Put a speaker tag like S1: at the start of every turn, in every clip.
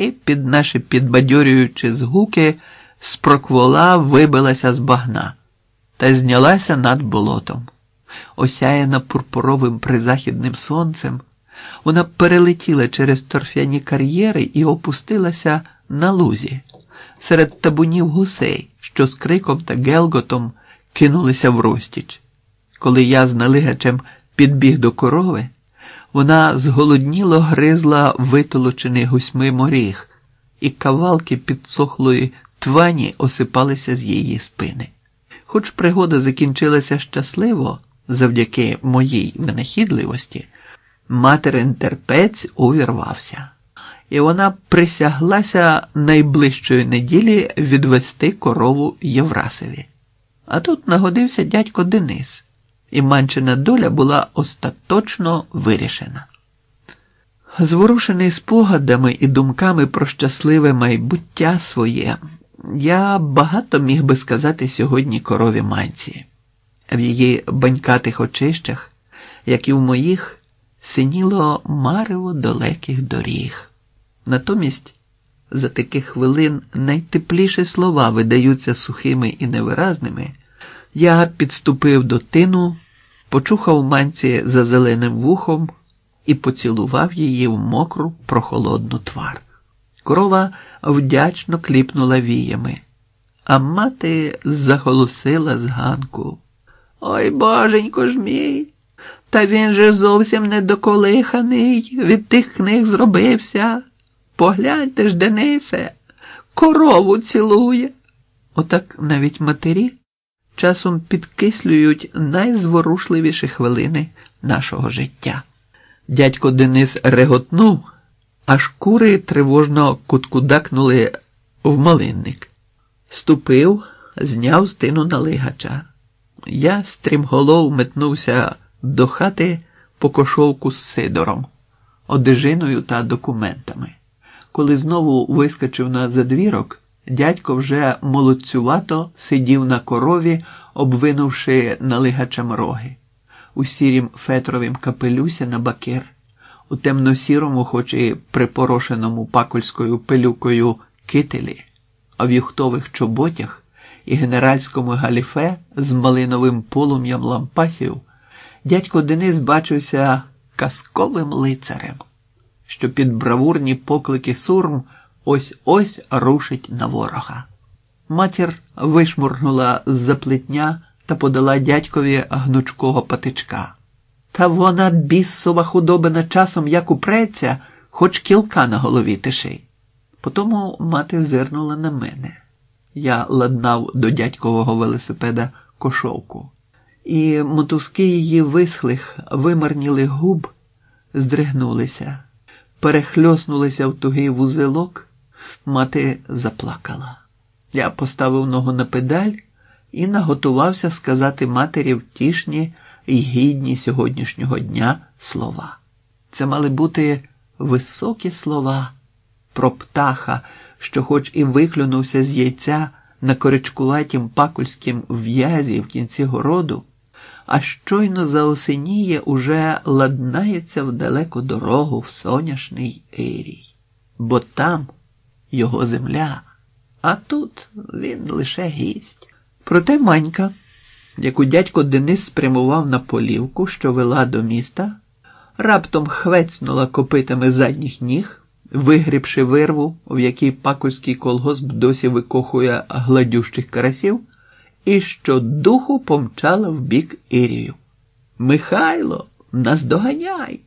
S1: і під наші підбадьорюючі згуки спроквола вибилася з багна та знялася над болотом. Осяяна пурпуровим призахідним сонцем, вона перелетіла через торфяні кар'єри і опустилася на лузі серед табунів гусей, що з криком та гелготом кинулися в розтіч. Коли я з налигачем підбіг до корови, вона зголодніло гризла витолочений гусьми моріг, і кавалки підсохлої твані осипалися з її спини. Хоч пригода закінчилася щасливо завдяки моїй винахідливості, материн терпець увірвався, і вона присяглася найближчої неділі відвести корову Єврасові. А тут нагодився дядько Денис, і манчина доля була остаточно вирішена. Зворушений спогадами і думками про щасливе майбуття своє, я багато міг би сказати сьогодні корові манці. В її банькатих очищах, як і в моїх, синіло марево далеких доріг. Натомість за таких хвилин найтепліші слова видаються сухими і невиразними. Я підступив до тину, почухав манці за зеленим вухом і поцілував її в мокру прохолодну твар. Корова вдячно кліпнула віями, а мати заголосила з ганку. Ой, боженько ж мій, та він же зовсім недоколиханий, від тих книг зробився. Погляньте ж, Денисе, корову цілує. Отак навіть матері часом підкислюють найзворушливіші хвилини нашого життя. Дядько Денис реготнув, аж кури тривожно куткудакнули в малинник. Ступив, зняв стину налигача. Я стрімголов метнувся до хати по кошовку з Сидором, одежиною та документами. Коли знову вискочив на задвірок, дядько вже молодцювато сидів на корові, обвинувши налигачем роги, у сірім фетровім капелюсі на бакер, у темно-сірому, хоч і припорошеному пакольською пилюкою кителі, а в юхтових чоботях і генеральському галіфе з малиновим полум'ям лампасів, дядько Денис бачився казковим лицарем, що під бравурні поклики сурм ось ось рушить на ворога. Матір вишмургнула з-за плетня та подала дядькові гнучкого патичка. Та вона бісова худобина часом як упреться, хоч кілка на голові тиши. Потому мати зирнула на мене. Я ладнав до дядькового велосипеда кошовку, і мотузки її висхлих, вимарнілих губ здригнулися, перехльоснулися в тугий вузелок, мати заплакала. Я поставив ногу на педаль і наготувався сказати матері втішні і гідні сьогоднішнього дня слова. Це мали бути високі слова про птаха що, хоч і виклюнувся з яйця на коричкуватім пакульськім в'язі в кінці городу, а щойно заосеніє уже ладнається в далеку дорогу в соняшний Ірій, бо там його земля, а тут він лише гість. Проте манька, яку дядько Денис спрямував на полівку, що вела до міста, раптом хвецнула копитами задніх ніг вигрібши вирву, в якій пакульський колгосп досі викохує гладющих карасів, і щодуху помчала в бік Ірію. Михайло, наздоганяй!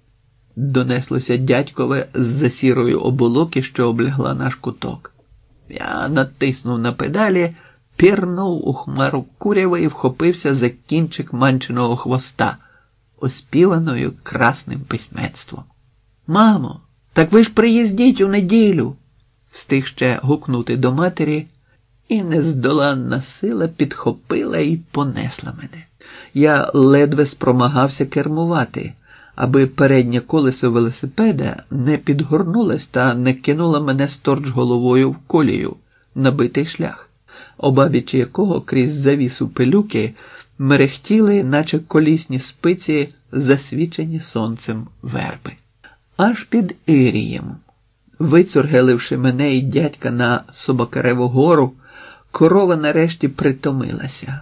S1: Донеслося дядькове з за сірої оболоки, що облягла наш куток. Я натиснув на педалі, пірнув у хмару куряви і вхопився за кінчик манченого хвоста, оспіваною красним письменством. Мамо, так ви ж приїздіть у неділю, встиг ще гукнути до матері, і нездоланна сила підхопила і понесла мене. Я ледве спромагався кермувати, аби переднє колесо велосипеда не підгорнулось та не кинуло мене сторч головою в колію, набитий шлях, обабічі якого крізь завісу пилюки мерехтіли, наче колісні спиці, засвічені сонцем верби аж під Ірієм, Вицургеливши мене і дядька на Собакареву гору, корова нарешті притомилася.